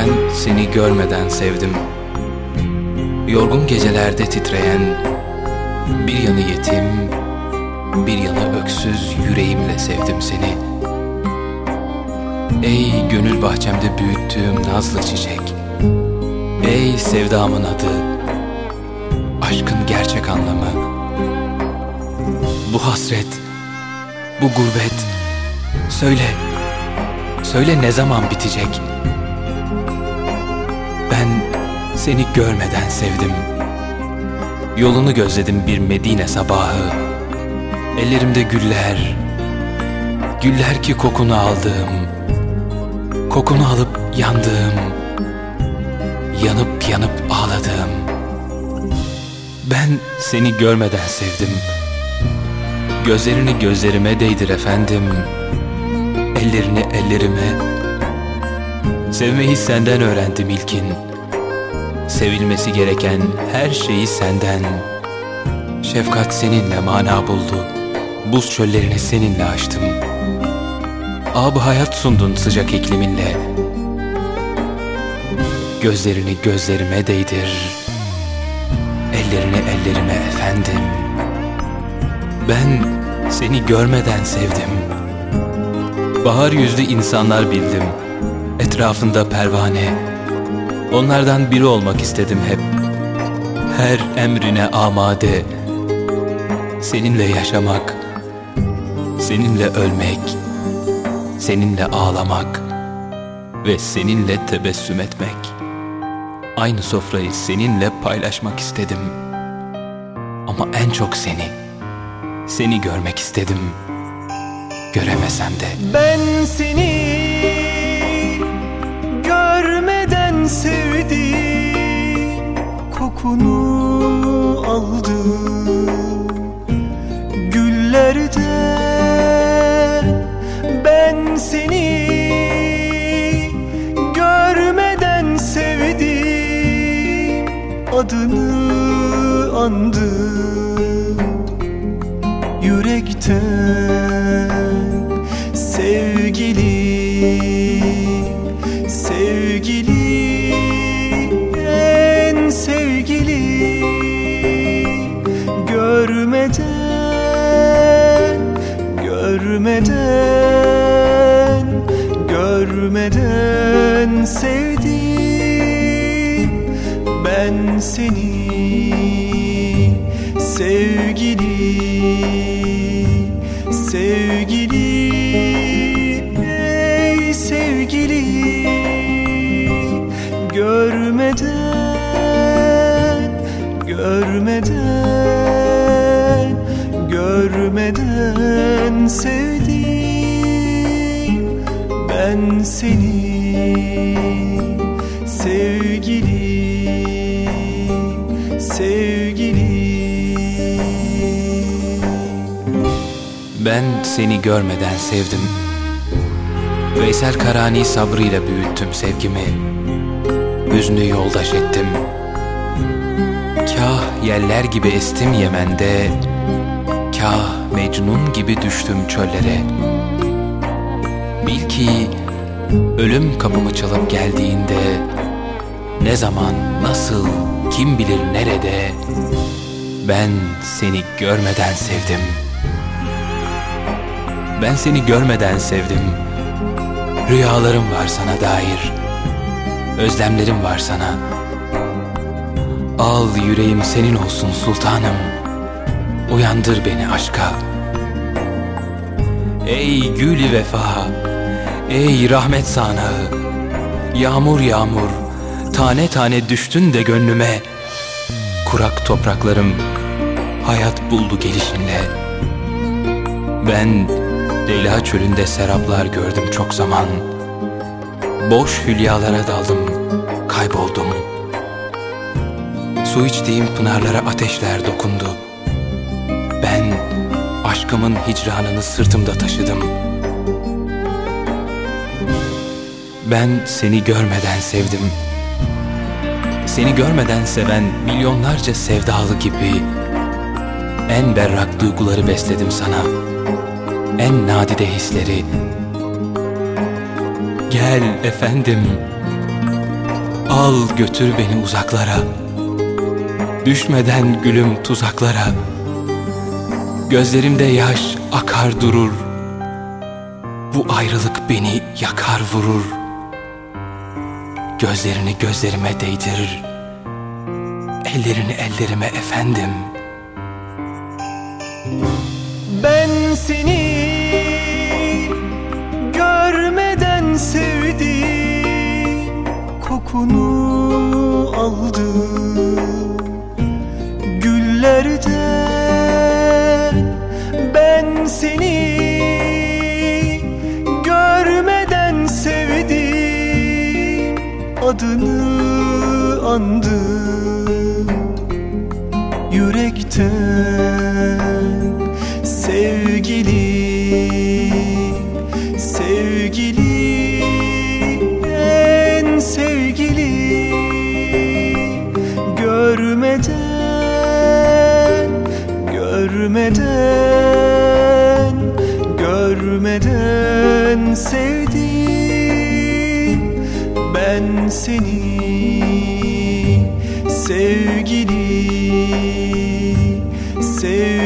Ben seni görmeden sevdim. Yorgun gecelerde titreyen, bir yanı yetim, bir yanı öksüz yüreğimle sevdim seni. Ey gönül bahçemde büyüttüğüm nazlı çiçek, ey sevdamın adı, aşkın gerçek anlamı. Bu hasret, bu gurbet, söyle, söyle ne zaman bitecek? Ben seni görmeden sevdim. Yolunu gözledim bir Medine sabahı. Ellerimde güller, güller ki kokunu aldığım, kokunu alıp yandığım, yanıp yanıp ağladığım. Ben seni görmeden sevdim. Gözlerini gözlerime değdir efendim. Ellerini ellerime. Sevmeyi senden öğrendim ilkin. Sevilmesi gereken her şeyi senden. Şefkat seninle mana buldu. Buz çöllerini seninle açtım. Ab hayat sundun sıcak ikliminle. Gözlerini gözlerime değdir. Ellerini ellerime efendim. Ben seni görmeden sevdim. Bahar yüzlü insanlar bildim. Etrafında pervane. Onlardan biri olmak istedim hep. Her emrine amade. Seninle yaşamak. Seninle ölmek. Seninle ağlamak. Ve seninle tebessüm etmek. Aynı sofrayı seninle paylaşmak istedim. Ama en çok seni. Seni görmek istedim. Göremesem de. Ben seni görmeden sevdim Kokunu aldım. Güllerden Ben seni görmeden sevdim. Adını andım. Yürekten sevgili sevgili ey sevgili. Görmeden görmeden görmeden sevdim ben seni. Sevgili sevgili Ben seni görmeden sevdim. Veysel Karani sabrıyla büyüttüm sevgimi. Hüznü yoldaş ettim. Kah yeller gibi estim Yemen'de, kah Mecnun gibi düştüm çöllere. Bil ki ölüm kapımı çalıp geldiğinde, ne zaman, nasıl, kim bilir nerede, ben seni görmeden sevdim. Ben seni görmeden sevdim. Rüyalarım var sana dair. Özlemlerim var sana. Al yüreğim senin olsun sultanım. Uyandır beni aşka. Ey gülü vefa, ey rahmet sanağı. Yağmur yağmur, tane tane düştün de gönlüme. Kurak topraklarım hayat buldu gelişinle. Ben Leyla çölünde seraplar gördüm çok zaman. Boş hülyalara daldım, kayboldum. Su içtiğim pınarlara ateşler dokundu. Ben aşkımın hicranını sırtımda taşıdım. Ben seni görmeden sevdim. Seni görmeden seven milyonlarca sevdalı gibi en berrak duyguları besledim sana. En nadide hisleri. Gel efendim, Al götür beni uzaklara. Düşmeden gülüm tuzaklara. Gözlerimde yaş akar durur. Bu ayrılık beni yakar vurur. Gözlerini gözlerime değdirir. Ellerini ellerime efendim. Ben seni Kokunu aldım. Güllerden Ben seni görmeden sevdim. Adını andım sevgili sevgili